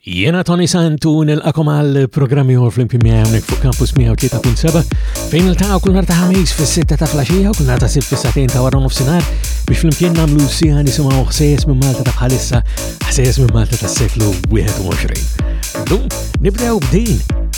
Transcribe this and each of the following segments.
Jiena Tony Santu nilqakom għal programmi għor fl-imkien miegħi hawnhekk fuq Campus 103.7 fejn niltaqgħu kull nhar ta' ħamis fis-sitta ta' flaxija u kull nhar ta' sibt fis-satejn ta' wara nofsinhar biex flimkien nagħmlu sija nisimgħu ħsejjes minn Malta ta' bħalissa, ħsejjes minn Malta tas-seklu 21. Dum nibdew b'din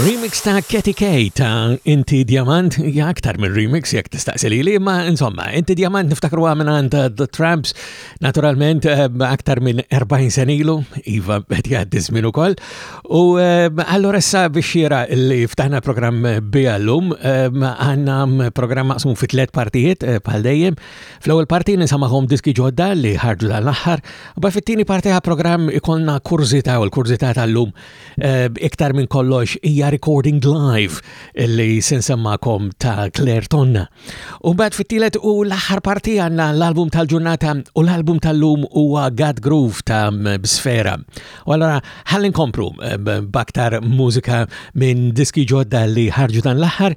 Remix ta' Katy K ta' Inti Diamant, ja aktar minn remix jek tistaqsi li li, ma insomma, Inti Diamant niftakru għamina ta' The Tramps, naturalment eh, aktar minn 40 senilu, Iva bħet jgħaddi żmien ukoll. U eh, allora issa biex jira li ftaħna programm bija l-lum, eh, għanna programm maqsum fi tliet partijiet bħal dejjem, Fl-ewwel parti nisamahom diski ġodda li ħarġu dan l-aħħar, u fit-tieni parti ħa programm ikollna kurżità u l-kurżità tal-lum eh, iktar minn kollox hija recording live li se nsemmakom ta' Claire Tonna. U mbagħad fit-tielet u l-aħħar parti għandna l-album tal-ġurnata u l-album tal-lum huwa God Groove ta' Sfera. U allora ħalli nkomplu eh, baktar mużika minn diski ġodda li ħarġu dan l-aħħar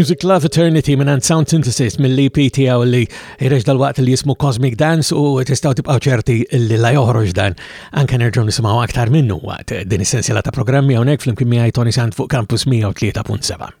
Music Love Eternity minn and Sound Synthesis mill-EP tiegħu li jreġ dal-waqt li jismu Cosmic Dance u tistgħu tibqgħu ċerti li la joħroġ dan anke nerġgħu nisimgħu aktar minnu waqt din is-sensiela ta' programmi hawnhekk flimkien miegħi Tony Sant fuq Campus 103.7.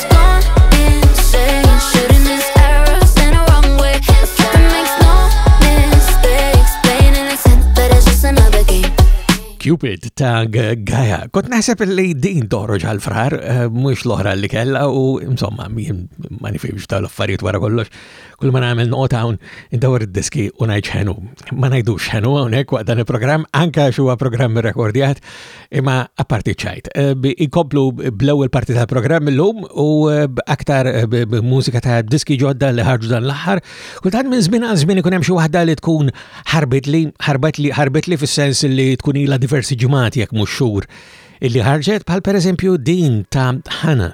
Cupid ta' Gaia. Kot naħseb li din toħroġ għal-frar, eh, mux l-oħra li kella u insomma, ma nifimx ta' l-affarijiet wara kollox. Kull ma nagħmel noqgħod hawn indawar id-diski u ngħid xenu. Ma ngħidux xenu hawnhekk waqt dan il-programm, anka xuwa programm rekordjat, Imma apparti ċajt, eh, inkomplu bl-ewwel parti tal-programm illum u eh, aktar eh, mużika ta' diski ġodda li ħarġu dan l-aħħar. Kultant minn żmien għal żmien ikun hemm xi waħda li tkun ħarbitli, ħarbitli, ħarbitli fis-sens li tkun ilha diversi ġimgħat jekk mhux xhur illi ħarġet bħal pereżempju din ta' ħana.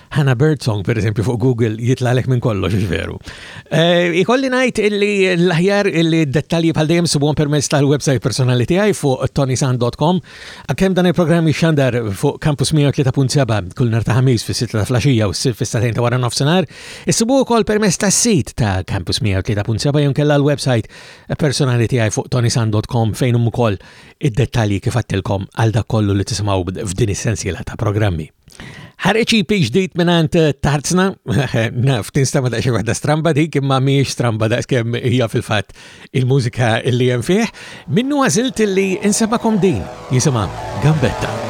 Hannah Birdsong, per eżempju, fuq Google jitlalek minn kollox, veru. Eh, ikolli najt illi l-ħjar illi dettalji bħal dejjem subhom permezz tal-website personali tiegħi fuq tonisan.com. Għakem dan il-programm xandar fuq Campus 103.7 kull nar ta' ħamis fis-sitta ta' flaxija u s-sir fis-satajn ta' wara nofsinhar, issibu wkoll permezz tas-sit ta' Campus 103.7 jew kella l-website personali tiegħi fuq tonisan.com fejn ukoll id-dettalji kif għattilkom għal dak kollu li tisimgħu f'din is-sensiela ta' programmi. Ħareġ EP ġdid minant eh, Tarzna, naf, tinstama daqxie waħda stramba dik, imma miex stramba daqskem hija fil-fat il-mużika li jen fih, minnu għazilt li insemakom din, jisima Gambetta.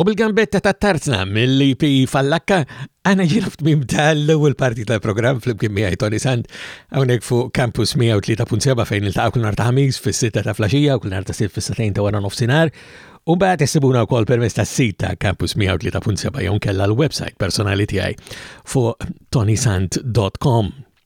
U bil-gambetta ta' tarzna mill-IP Fallakka, għana ġiraf tmim tal-ewel parti tal-program fl-imkien miħaj Tony Sand, għonek fu Campus 103.7 fejn il-taqaw kull nar ta' ħamiz fil-sitta ta' flasġija u kull nar ta' sitt fil-satajn ta' wara nofsinar, u bħat jessibuna u kol permess ta' sit ta' Campus 103.7 jon kella l-websajt personali tijaj fu tonysand.com.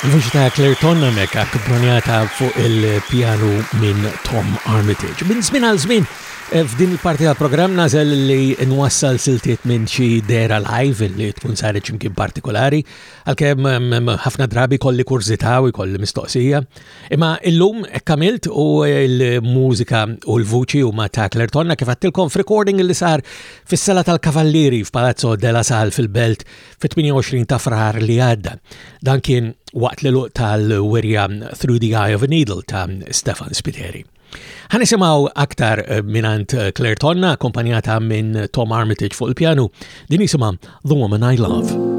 Il-vuċi ta' Claire Tonna mek akkompranjata fuq il-pjanu minn Tom Armitage. Minn żmien għal żmien eh, f'din il-parti tal-programm nażel li nwassal siltiet minn xi dera live li tkun saret x'imkien partikolari, għalkemm mm, ħafna drabi kolli kurzita u kolli mistoqsija. Imma illum hekk għamilt u l-mużika u l-vuċi huma ta' Klertonna kif għattilkom f'recording li sar fis-sala tal-Kavallieri f'Palazzo della Sal fil-Belt fit-28 ta' frar li għadda. Dan kien waqt l-eluq tal-werja Through the Eye of a Needle ta' Stefan Spiteri. Ħanisimaw aktar eh, minant eh, Claire Tonna, kompanjata minn Tom Armitage fuq il-pjanu, din jisima The Woman I Love.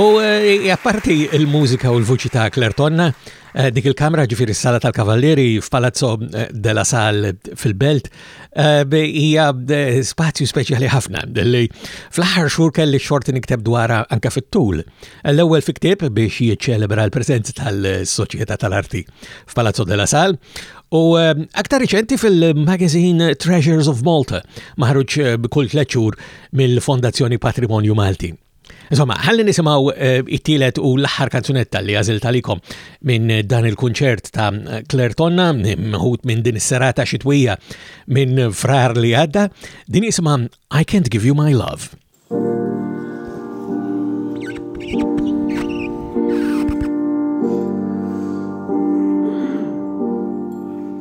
U eh, apparti il-mużika u l-vuċi ta' Claire Tonna, eh, dik il-kamra ġifiri s-sala tal-Kavalleri f'Palazzo eh, della Sal fil-Belt, hija spazju speċjali ħafna li fl-aħħar xhur kelli xorti nikteb dwara anka fit-tul. L-ewwel fi ktieb biex jiċċelebra l-preżenza tal-Soċjetà tal-Arti f'Palazzo della Sal U ehm, aktar riċenti fil-magazin Treasures of Malta, maħruġ eh, kull tleċur mill-Fondazzjoni Patrimonju Malti. Insomma, ħalli nisimaw eh, it-tielet u l-aħħar kanzunetta li għazil talikom minn dan il-kunċert ta' Claire Tonna, mħut minn din is-serata xitwija minn frar li għadda, din jisimha I Can't Give You My Love.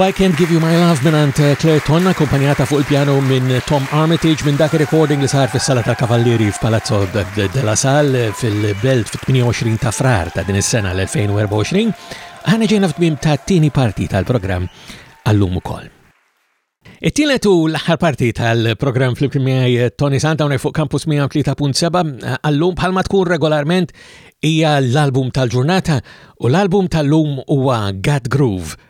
U I Can't Give You My Love minant Claire Tonna, kumpanjata fuq il-pjano minn Tom Armitage minn dak recording Sar fis-Sala tal-Kavallieri f'Palazzo de la Salle fil-Belt fit-28 ta' Frar ta' din is-sena l-2024. Aħna ġejna f'tmiem tat-tieni parti tal-programm għallum ukoll. It-tielet u l-aħħar parti tal-programm flimkien miegħi eh, Tony Santa hawnhekk fuq Campus 103.7 eh, għallum bħalma tkun regolarment hija l-album tal-ġurnata u l-album tal-lum huwa God Groove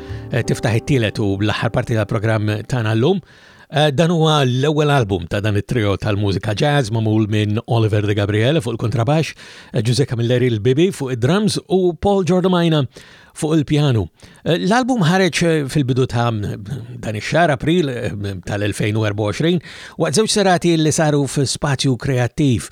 eh, tiftaħ it-tielet u l-aħħar parti tal-programm tagħna llum. Eh, dan huwa l-ewwel album ta' dan it-trio tal-mużika jazz magħmul minn Oliver De Gabriele fuq il-kontrabax, eh, Giuseppe Camilleri l-Bibi fuq id-drums u Paul Giordamina fuq il-pjanu. Eh, l-album ħareġ eh, fil-bidu ta' dan ix-xahar April eh, tal-2024 waqt żewġ serati li saru f'spazju kreattiv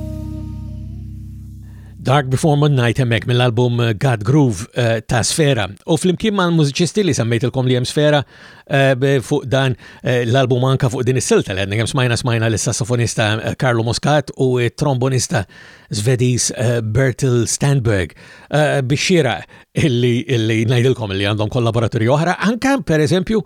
Dark Before Midnight hemmhekk mill-album eh, God Groove uh, ta' Sfera. U flimkien ma' l-mużiċisti li semmejtilkom li hemm Sfera uh, fuq dan uh, l-album anka fuq din is-silta li għandna smajna smajna l-sassofonista Carlo Moscat u trombonista Svedis Bertil Stanberg biex xira illi, illi najdilkom illi għandhom kollaboratori oħra, anka per eżempju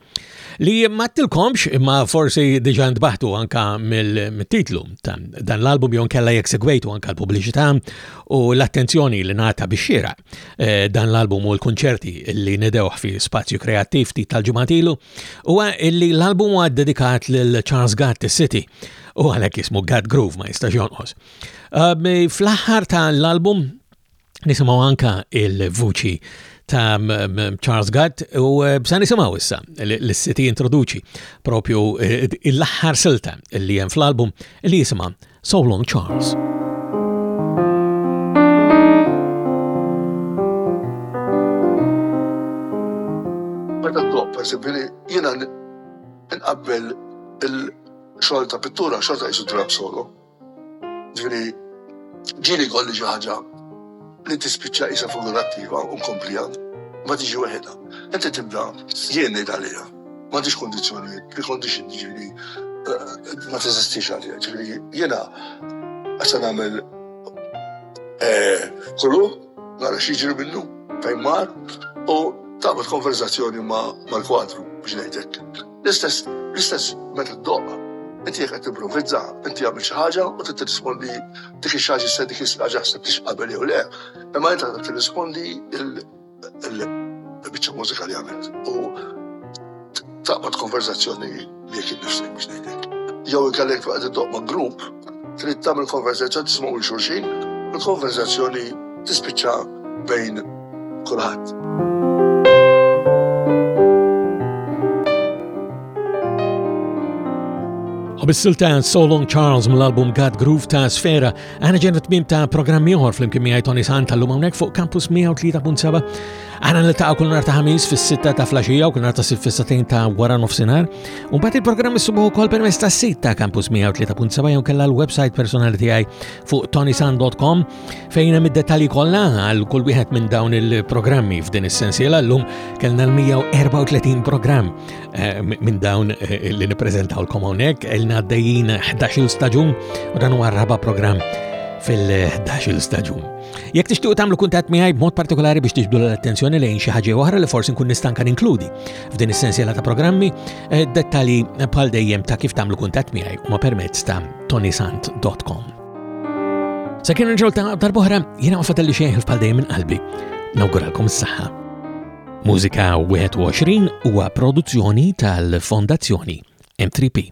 Li ma tilkomx imma forsi diġa ntbaħtu anka mill-titlu ta' dan l-album jon kella jek segwejtu anka l-pubbliċità u l-attenzjoni li nata biex xira eh, dan l-album u l-konċerti li nedewħ fi spazju kreattiv ti tal-ġumatilu u li l-album huwa dedikat lil Charles Gatt City u għalek jismu Gatt Groove ma jistax jonqos. Eh, fl-aħħar tal-album Nisimaw anka il-vuċi ta' Charles Gatt u eh, bsa nisimaw issa l-siti introduċi propju eh, l-aħħar silta li jen fl-album li jisima So Long Charles. Meta top, per esempio, jena nqabbel il-xogħol ta' pittura xorta jisu drab solo. Ġifieri, ġieli jkolli xi ħaġa li tispiċċa qisha figurattiva u nkompliha, imbagħad tiġi weħidha. Inti tibda jien ngħid għaliha. M'għandix kundizzjonijiet, pre-condition, jiġifieri ma teżistix għalija. Ġifieri, jiena għax se nagħmel kulur, nara x'jiġri minnu, fejn mar, u tagħmel konverżazzjoni mal-kwadru, biex ngħidlek. L-istess, l-istess meta ddoqq. Inti jekk qed timprovvizza, inti għamilt xi ħaġa u trid tirrispondi dik ix-xi ħaġa issa dik ix-xi ħaġa ħsibtix qabel jew le, imma inti għandek tirrispondi l-biċċa mużika li għamilt u taqbad konverżazzjoni miegħek innifsek biex ngħidlek. Jew inkella jekk tkun qed iddoqq ma' grupp, trid tagħmel konverżazzjoni tismgħu lil xulxin, il-konverżazzjoni tispiċċa bejn kulħadd. Bissil ta' So Long Charles mill-album God Groove ta' Sfera, għana ġenna tmim ta' programmi uħor fl-imkien miħaj Tony Santa l-lum fuq Campus 103.7 Aħna niltaqgħu kull nhar ta' ħamis fis-sitta ta' flaxija u kull nhar ta' sitt fis-satejn ta' wara nofsinhar. U mbagħad il-programm issubuh ukoll permezz tas-sit ta' Campus 103.7 jew kellha l-website personali tiegħi fuq tonisan.com fejn hemm id-dettalji kollha għal kull wieħed minn dawn il-programmi f'din is-sensiela llum kellna l-134 programm eh, minn dawn eh, li nippreżentawlkom hawnhekk ilna għaddejjin 11 staġun u dan huwa raba' programm fil-11 staġun. Jekk tixtiequ tagħmlu kuntatt miegħi b'mod partikolari biex tiġbdu l-attenzjoni lejn xi ħaġa oħra li forsi nkun nistanka ninkludi f'din is-sensiela ta' programmi, eh, dettali bħal dejjem ta' kif tagħmlu kuntatt miegħi huma permezz ta' tonisant.com. Sakemm nġol ta' darbohra, jiena għafat li xejn bħal dejjem minn qalbi. Nawguralkom s-saħħa. Mużika 21 huwa produzzjoni tal-Fondazzjoni M3P.